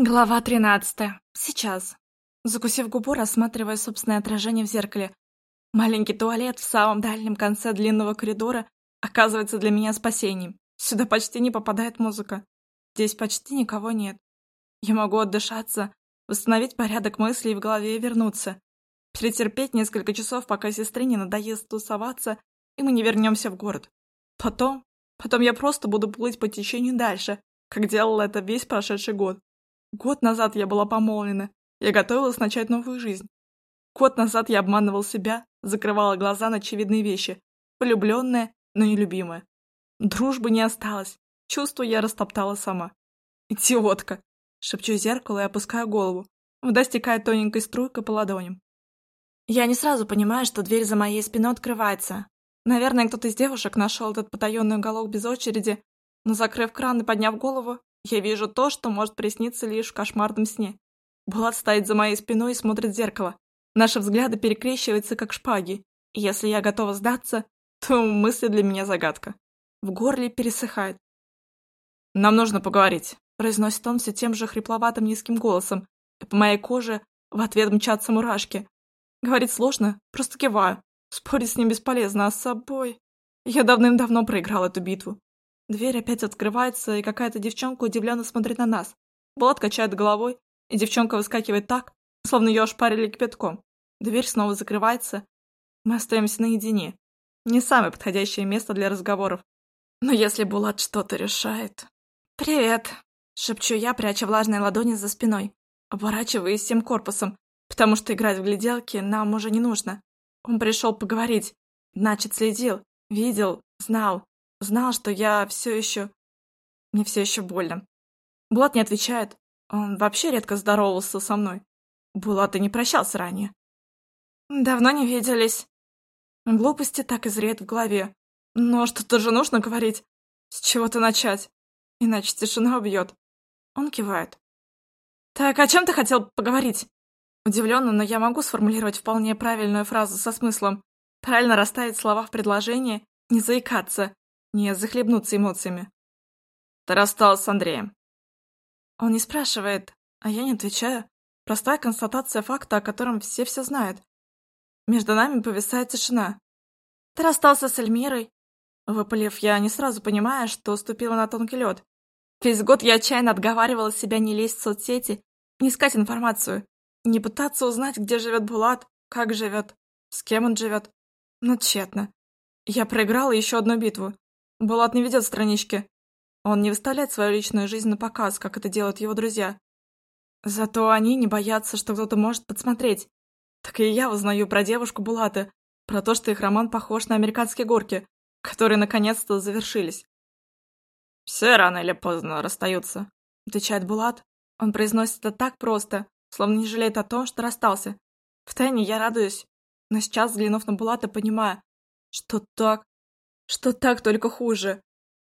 Глава тринадцатая. Сейчас. Закусив губу, рассматривая собственное отражение в зеркале. Маленький туалет в самом дальнем конце длинного коридора оказывается для меня спасением. Сюда почти не попадает музыка. Здесь почти никого нет. Я могу отдышаться, восстановить порядок мыслей в голове и вернуться. Перетерпеть несколько часов, пока сестре не надоест тусоваться, и мы не вернемся в город. Потом, потом я просто буду плыть по течению дальше, как делала это весь прошедший год. Год назад я была помолвлена. Я готовилась начать новую жизнь. Год назад я обманывал себя, закрывала глаза на очевидные вещи. Влюбленная, но нелюбимая. Дружбы не осталось. Чувство я растоптала сама. «Идиотка!» Шепчу зеркало и опускаю голову. Вода стекает тоненькой струйкой по ладоням. Я не сразу понимаю, что дверь за моей спиной открывается. Наверное, кто-то из девушек нашел этот потаенный уголок без очереди, но, закрыв кран и подняв голову, я вижу то, что может присниться лишь в кошмарном сне. Булат стоит за моей спиной и смотрит в зеркало. Наши взгляды перекрещиваются, как шпаги. И если я готова сдаться, то мысли для меня загадка. В горле пересыхает. «Нам нужно поговорить», — произносит он все тем же хрипловатым низким голосом, и по моей коже в ответ мчатся мурашки. Говорить сложно, просто киваю. Спорить с ним бесполезно, а с собой... Я давным-давно проиграл эту битву. Дверь опять открывается, и какая-то девчонка удивленно смотрит на нас. Булат качает головой, и девчонка выскакивает так, словно ее ошпарили кипятком. Дверь снова закрывается. Мы остаемся наедине. Не самое подходящее место для разговоров. Но если Булат что-то решает... «Привет!» — шепчу я, пряча влажные ладони за спиной, оборачиваясь всем корпусом, потому что играть в гляделки нам уже не нужно. Он пришел поговорить, значит, следил, видел, знал. Знал, что я все еще... Мне все еще больно. Булат не отвечает. Он вообще редко здоровался со мной. Булат и не прощался ранее. Давно не виделись. Глупости так и зреют в голове. Но что-то же нужно говорить. С чего-то начать. Иначе тишина убьет. Он кивает. «Так, о чем ты хотел поговорить?» Удивленно, но я могу сформулировать вполне правильную фразу со смыслом. Правильно расставить слова в предложении, не заикаться не захлебнуться эмоциями. Ты рассталась с Андреем. Он не спрашивает, а я не отвечаю. Простая констатация факта, о котором все все знают. Между нами повисает тишина. Ты расстался с Эльмирой. Выпалив, я не сразу понимаю, что ступила на тонкий лед. Весь год я отчаянно отговаривала себя не лезть в соцсети, не искать информацию, не пытаться узнать, где живет Булат, как живет, с кем он живет. Но тщетно. Я проиграла еще одну битву. Булат не ведет странички. Он не выставляет свою личную жизнь на показ, как это делают его друзья. Зато они не боятся, что кто-то может подсмотреть. Так и я узнаю про девушку Булата, про то, что их роман похож на американские горки, которые наконец-то завершились. «Все рано или поздно расстаются», — отвечает Булат. Он произносит это так просто, словно не жалеет о том, что расстался. Втайне я радуюсь, но сейчас, взглянув на Булата, понимаю, что так что так только хуже.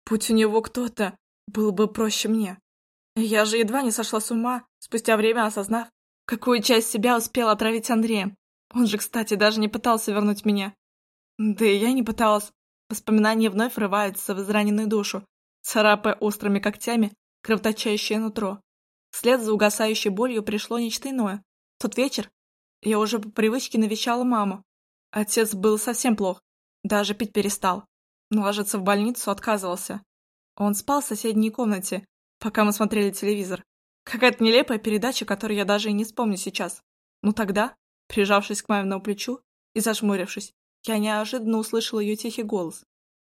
Будь у него кто-то, было бы проще мне. Я же едва не сошла с ума, спустя время осознав, какую часть себя успел отравить Андреем. Он же, кстати, даже не пытался вернуть меня. Да и я не пыталась. Воспоминания вновь врываются в израненную душу, царапая острыми когтями кровоточащее нутро. Вслед за угасающей болью пришло нечто иное. В тот вечер я уже по привычке навещала маму. Отец был совсем плох, даже пить перестал но ложиться в больницу отказывался. Он спал в соседней комнате, пока мы смотрели телевизор. Какая-то нелепая передача, которую я даже и не вспомню сейчас. Но тогда, прижавшись к маминому плечу и зажмурившись, я неожиданно услышала ее тихий голос.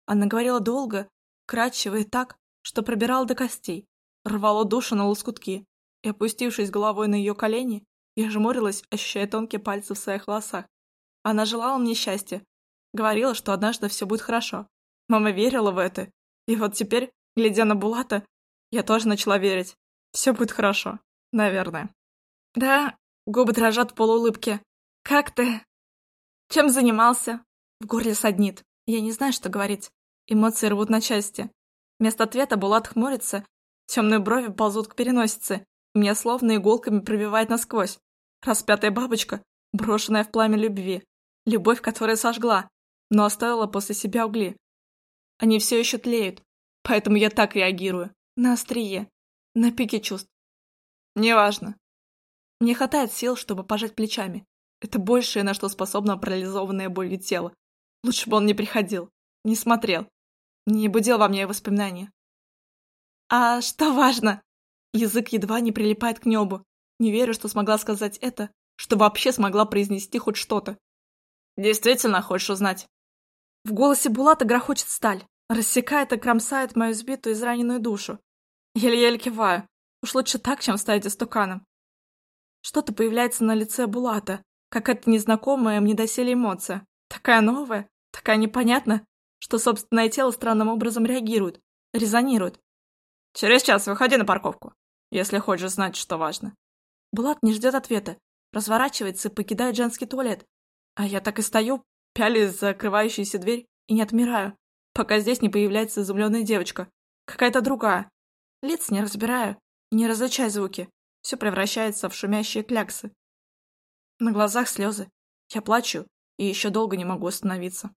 Она говорила долго, кратчево и так, что пробирала до костей, рвала душу на лоскутки, и, опустившись головой на ее колени, я жмурилась, ощущая тонкие пальцы в своих волосах. Она желала мне счастья, говорила, что однажды все будет хорошо, Мама верила в это. И вот теперь, глядя на Булата, я тоже начала верить. Все будет хорошо. Наверное. Да, губы дрожат в полуулыбке. Как ты? Чем занимался? В горле саднит. Я не знаю, что говорить. Эмоции рвут на части. Вместо ответа Булат хмурится. Темные брови ползут к переносице. Меня словно иголками пробивает насквозь. Распятая бабочка, брошенная в пламя любви. Любовь, которая сожгла, но оставила после себя угли. Они все еще тлеют, поэтому я так реагирую. На острие, на пике чувств. Неважно. Мне хватает сил, чтобы пожать плечами. Это большее, на что способна парализованная болью тела. Лучше бы он не приходил, не смотрел, не будил во мне воспоминания. А что важно? Язык едва не прилипает к небу. Не верю, что смогла сказать это, что вообще смогла произнести хоть что-то. Действительно хочешь узнать? В голосе Булата грохочет сталь, рассекает и кромсает мою сбитую израненную душу. Еле-еле киваю. Уж лучше так, чем стать истуканом. Что-то появляется на лице Булата, какая-то незнакомая мне доселе эмоция. Такая новая, такая непонятная, что собственное тело странным образом реагирует, резонирует. «Через час выходи на парковку, если хочешь знать, что важно». Булат не ждет ответа, разворачивается и покидает женский туалет. А я так и стою, за закрывающуюся дверь и не отмираю, пока здесь не появляется изумленная девочка. Какая-то другая. Лиц не разбираю, не различай звуки. Все превращается в шумящие кляксы. На глазах слезы. Я плачу и еще долго не могу остановиться.